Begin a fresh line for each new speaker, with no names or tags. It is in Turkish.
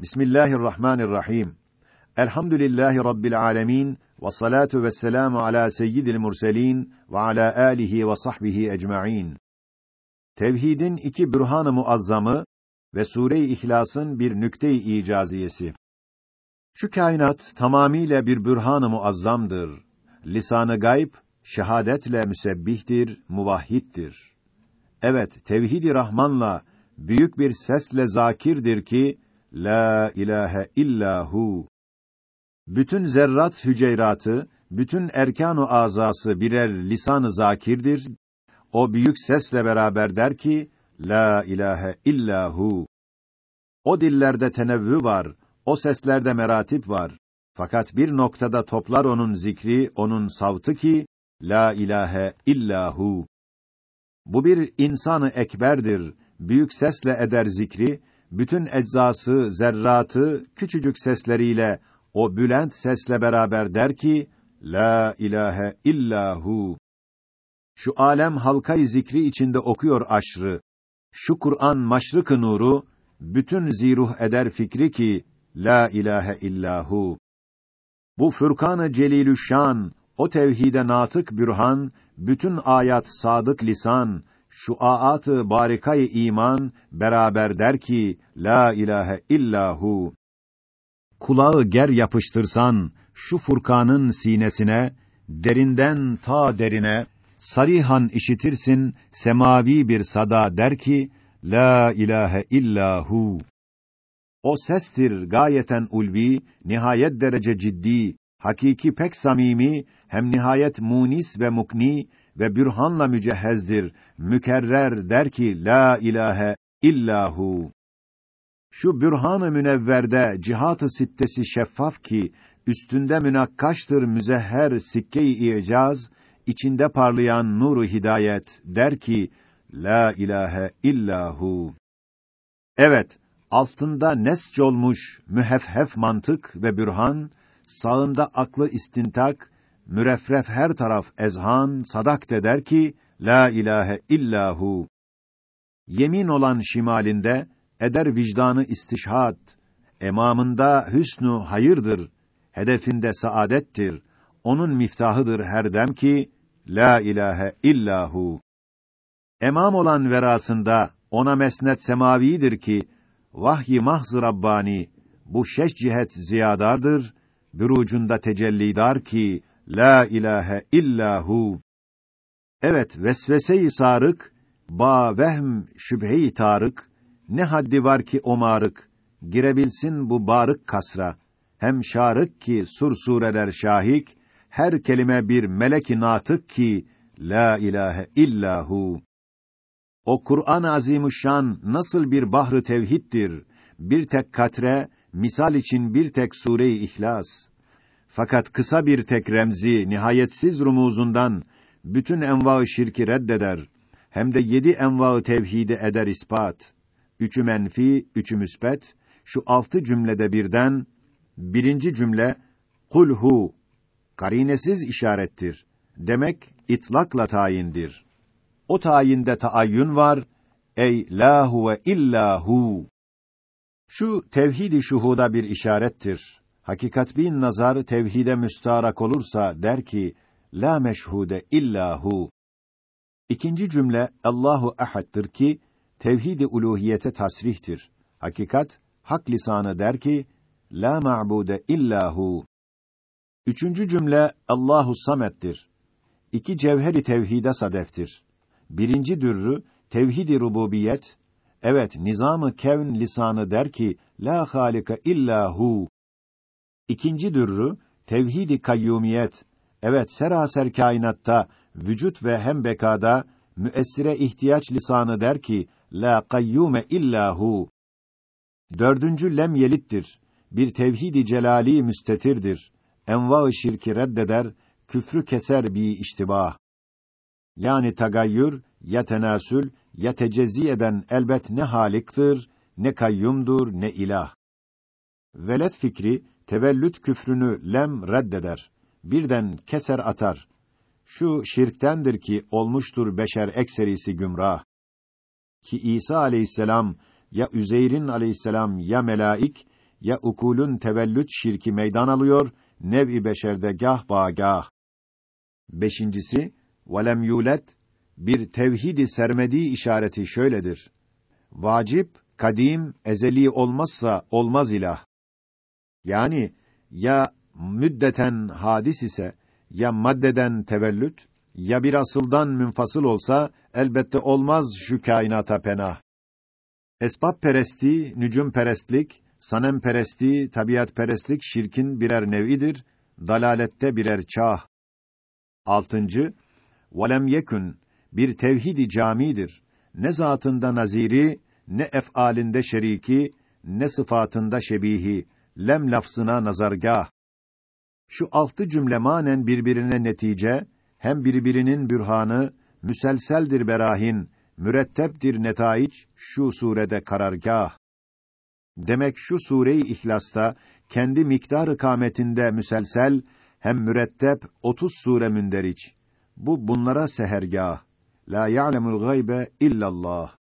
Bismillahirrahmanirrahim. Elhamdülillahi Rabbil alemin ve salatu vesselamu ala seyyidil murselin ve ala alihi ve sahbihi ecmaîn. Tevhidin iki bürhan-ı muazzamı ve Sure-i İhlas'ın bir nükte-i icaziyesi. Şu kainat tamamiyle bir bürhan-ı muazzamdır. Lisanı gayb şehadetle müsebbihtir, muvahhiddir. Evet, tevhid-i Rahman'la büyük bir sesle zakirdir ki la ilahe illahu. Bütün zerrat hüceyratı, bütün erkan-ı azası birer lisan-ı zakirdir. O büyük sesle beraber der ki la ilahe illahu. O dillerde tenevvü var, o seslerde meratip var. Fakat bir noktada toplar onun zikri, onun savtı ki la ilahe illahu. Bu bir insanı ekberdir. Büyük sesle eder zikri, bütün eczası, zerratı küçücük sesleriyle o bülent sesle beraber der ki la ilahe illahu. Şu alem halkayı zikri içinde okuyor aşrı. Şu Kur'an maşrık nuru bütün ziruh eder fikri ki la ilahe illahu. Bu Furkan-ı Celilüşşan o tevhide natık bürhan bütün ayat sadık lisan şu aat-ı barikayı iman beraber der ki la ilahe illahu. Kulağı ger yapıştırsan şu Furkan'ın sinesine derinden ta derine sarihan işitirsin semavi bir sada der ki la ilahe illahu. O sestir gayeten ulvi nihayet derece ciddi hakiki pek samimi hem nihayet munis ve mukni ve bürhanla mücehhezdir. Mükerrer der ki la ilahe illahu. Şu bürhan-ı münevverde cihat-ı sittesi şeffaf ki üstünde münakkaştır müzehher sikke-i icaz, içinde parlayan nuru hidayet der ki la ilahe illahu. Evet, altında nesc olmuş mühefhef mantık ve bürhan, sağında aklı istintak, müreffref her taraf ezhan, sadak der ki, la ilahe illahu. Yemin olan şimalinde, eder vicdanı istişhat, emamında hüsnü hayırdır, hedefinde saadettir, onun miftahıdır her dem ki, la ilahe illahu. Emam olan verasında, ona mesnet semavidir ki, vahyi mahz Rabbani, bu şeş cihet ziyadardır, bürucunda tecellidar ki, La ilahe illahu. Evet, vesvese-i sarık, ba vehm şüphe-i tarık, ne haddi var ki o marık, girebilsin bu barık kasra. Hem şarık ki sur sureler şahik, her kelime bir melek-i natık ki, la ilahe illahu. O Kur'an-ı Azimüşşan nasıl bir bahrı tevhiddir, bir tek katre, misal için bir tek sure-i İhlas. Fakat kısa bir tek remzi, nihayetsiz rumuzundan bütün enva-ı şirki reddeder. Hem de yedi enva-ı tevhidi eder ispat. Üçü menfi, üçü müsbet. Şu altı cümlede birden, birinci cümle, kulhu, karinesiz işarettir. Demek, itlakla tayindir. O tayinde taayyün var, ey la huve illa hu. Şu tevhid-i şuhuda bir işarettir hakikat bin nazar tevhide müstarak olursa der ki la meşhude illahu. İkinci cümle Allahu ehad'tır ki tevhid-i uluhiyete tasrihtir. Hakikat hak lisanı der ki la ma'bude illahu. Üçüncü cümle Allahu samettir. İki cevheri tevhide sadeftir. Birinci dürrü tevhid-i rububiyet Evet, nizamı kevn lisanı der ki la halika illahu İkinci dürrü tevhid-i kayyumiyet. Evet seraser kainatta vücut ve hem bekada müessire ihtiyaç lisanı der ki la kayyume illahu. Dördüncü lem yelittir. Bir tevhid-i celali müstetirdir. Enva-ı şirki reddeder, küfrü keser bi iştibah. Yani tagayyür, ya tenasül, ya tecezzi eden elbet ne haliktir, ne kayyumdur, ne ilah. Velet fikri, tevellüt küfrünü lem reddeder. Birden keser atar. Şu şirktendir ki olmuştur beşer ekserisi gümrah. Ki İsa aleyhisselam ya Üzeyr'in aleyhisselam ya melaik ya ukulun tevellüt şirki meydan alıyor, nev-i beşerde gah bagah. Beşincisi, velem yulet, bir tevhidi sermedi işareti şöyledir. Vacip, kadim, ezeli olmazsa olmaz ilah. Yani, ya müddeten hadis ise, ya maddeden tevellüt, ya bir asıldan münfasıl olsa, elbette olmaz şu kainata penah. Esbab peresti, nücum perestlik, sanem peresti, tabiat perestlik şirkin birer nevidir, dalalette birer çağ. Altıncı, velem yekun bir tevhidi camidir. Ne zatında naziri, ne ef'alinde şeriki, ne sıfatında şebihi, lem lafzına nazargah. Şu altı cümle manen birbirine netice, hem birbirinin bürhanı, müselseldir berahin, müretteptir netaiç, şu surede karargah. Demek şu sure-i İhlas'ta kendi miktar kametinde müselsel hem mürettep 30 sure münderiç. Bu bunlara sehergah. La ya'lemul gaybe illallah.